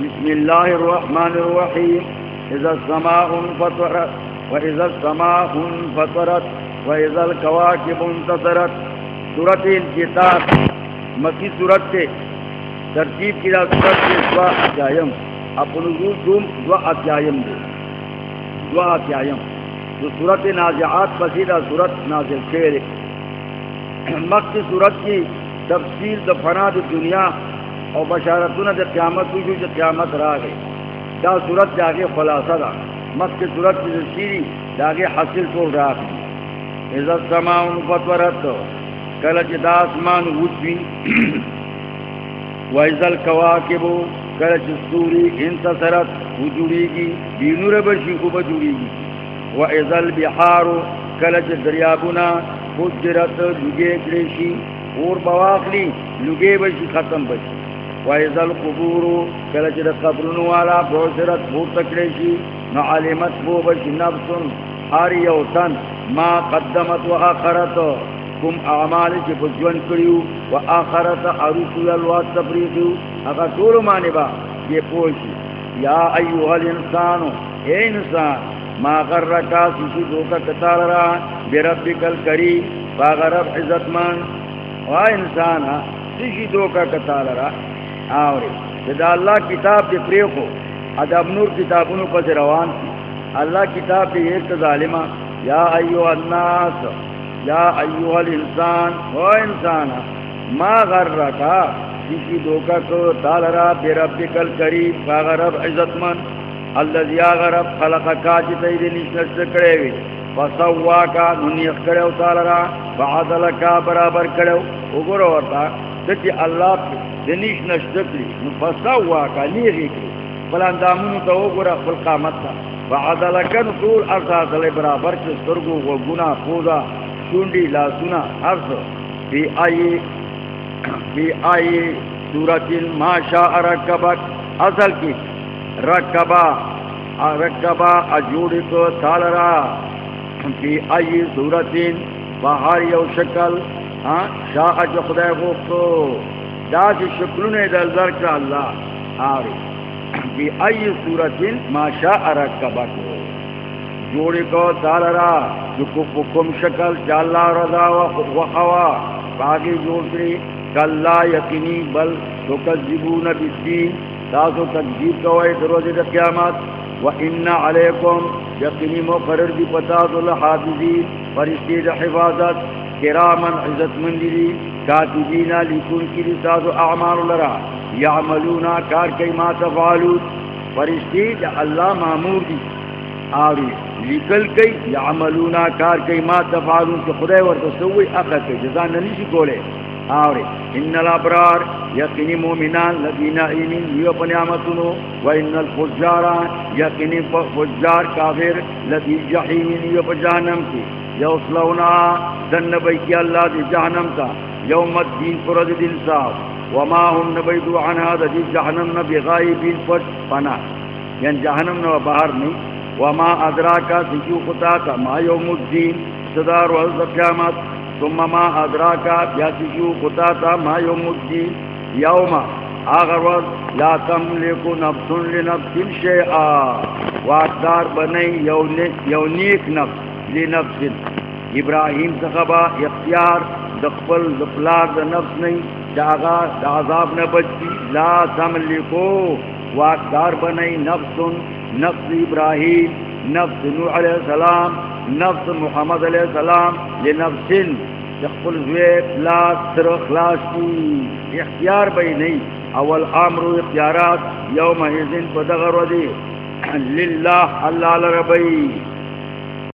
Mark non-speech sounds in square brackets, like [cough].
بسم الله الرحمن الرحيم. إذا السماء انفطرت، وإذا السماء انفطرت، وإذا الكواكب انتصرت. سورة الكتاب مکی صورت سے ترتیب کی صورت سے دعا اتیایم. اپن نزول دوم دعا اتیایم دے. دعا اتیایم. جو صورت نازعات پسیدہ صورت نازل شیر مکی صورت کی تفصیل د دنیا اور بشارتونه د قیامت وجو چې قیامت راغی دا صورت داغه خلاصه ده مکه صورت کی چې شيري داغه حاصل ټول راغی اذا السماء انفطرت کله چې دا اسمان وځي وایذ الکواکب کله چې ستوري انتصرت وجوړيږي بینور بشي کو بجوړيږي وایذ البحار کله چې دریابونه فجرت لګي کړي شي اور بواخلی لګي بشي ختم بشي وایذ القبور کله چې د قبرونو والا بوسرت بو تکړي شي نو علمت بو بشي نفس هر یو تن ما قدمت واخرت کوم اعمال چې په ژوند کړیو او اخرت ارسل الوا تفریدو هغه ټول معنی با، یہ پوښي یا ایها الانسان اے انسان، ما غرک سشی دوکا کتال را بربک الکریم باغرب عزت من و انسان سشی دوکا کتال را آوری۔ جدا اللہ کتاب دے پریخو، ادب نور کتابونو پس روان کی۔ اللہ کتاب دے ایک ظالمہ، یا ایوہ الناس، یا ایوہ الانسان و انسان ما غرکا سشی دوکا کتال را بربک الکریم باغرب عزت من اللہ الذي غرب خلق کا چتید نشنش کڑے وی۔ فسوا کا ننیخ کڑے تعالی را فعدل کا برابر کڑے وګورو ورتا چې الله دنیش نشتکلی نو فسوا کا نیغي کی۔ بل اندامونو ته وګوره خپل قامت تا۔ فعدل کن طول ارسال برابر چې سترګو و ګنا پودا شونډي لاسونه ارس بی آئی بی آئی سورت ما شاء رکبک اصل کی۔ رکبا رکبا اجوڑی کو تالرا فی ای صورتین بہار یو شکل۔ ہاں شاہ جو خدای غوفتو دا سی شکلون دل ذرک اللہ آری فی ای صورتین ما شاء رکبا کو جوڑی کو تالرا جو کم شکل چالا رضا و خوا. باقی جوڑ کری. کلا یقینی بل تو کذبون بالدین. تاسو تکذیب کوئی دروز دا قیامت. و ان علیکم یقینی مقرر دی پتاس اللہ حافظی فرشتی دا حفاظت. کرامن عزت مندی دی کاتبینا لکن کی دی تاسو اعمال لرا۔ یعملونا کار کئی ما تفعلو۔ فرشتی دا اللہ معمور دی۔ آوری لکل کئی، یعملونا کار کئی ما تفعلو۔ کہ خدای ورطسوی اخر کئی جزان ننیشی کولے آوری ان الابرار، یقینی مومنان لدینا ایمین یو پنیامتنو و ان الفجار یقینی فجار کافر لدی جحیمین یو پجانم کی۔ یو سلونا دن نبی کی اللہ دی جہنم تا. یوم الدین پرد دل صاحب وما هم نبیدو عنها دی جہنم نبی غائبین پت پنا یعنی جہنم نبی باہر نہیں. وما ادراکا سجو خطاتا ما یوم الدین صدار و قیامت. ثم ما ادراکا بیاسیشو خطاتا ما یوم الدین. یوم آغر وقت لا تملکو نفس لنفس شیئا. واقدار بنی یو نیک نفس لنفس. ابراہیم سخبا اختیار دقبل دقلار دا نفس نہیں جاغا دا عذاب نہ نبچی لا تملکو واقدار بنی نفس نفس ابراہیم، نفس نوح علیہ السلام، نفس محمد علیہ السلام لنفس یقبل زویب لا سر خلاص کی اختیار بھئی نہیں اول امر اختیارات یوم ایزن پدغر ودی [clears throat] للہ، اللہ لربی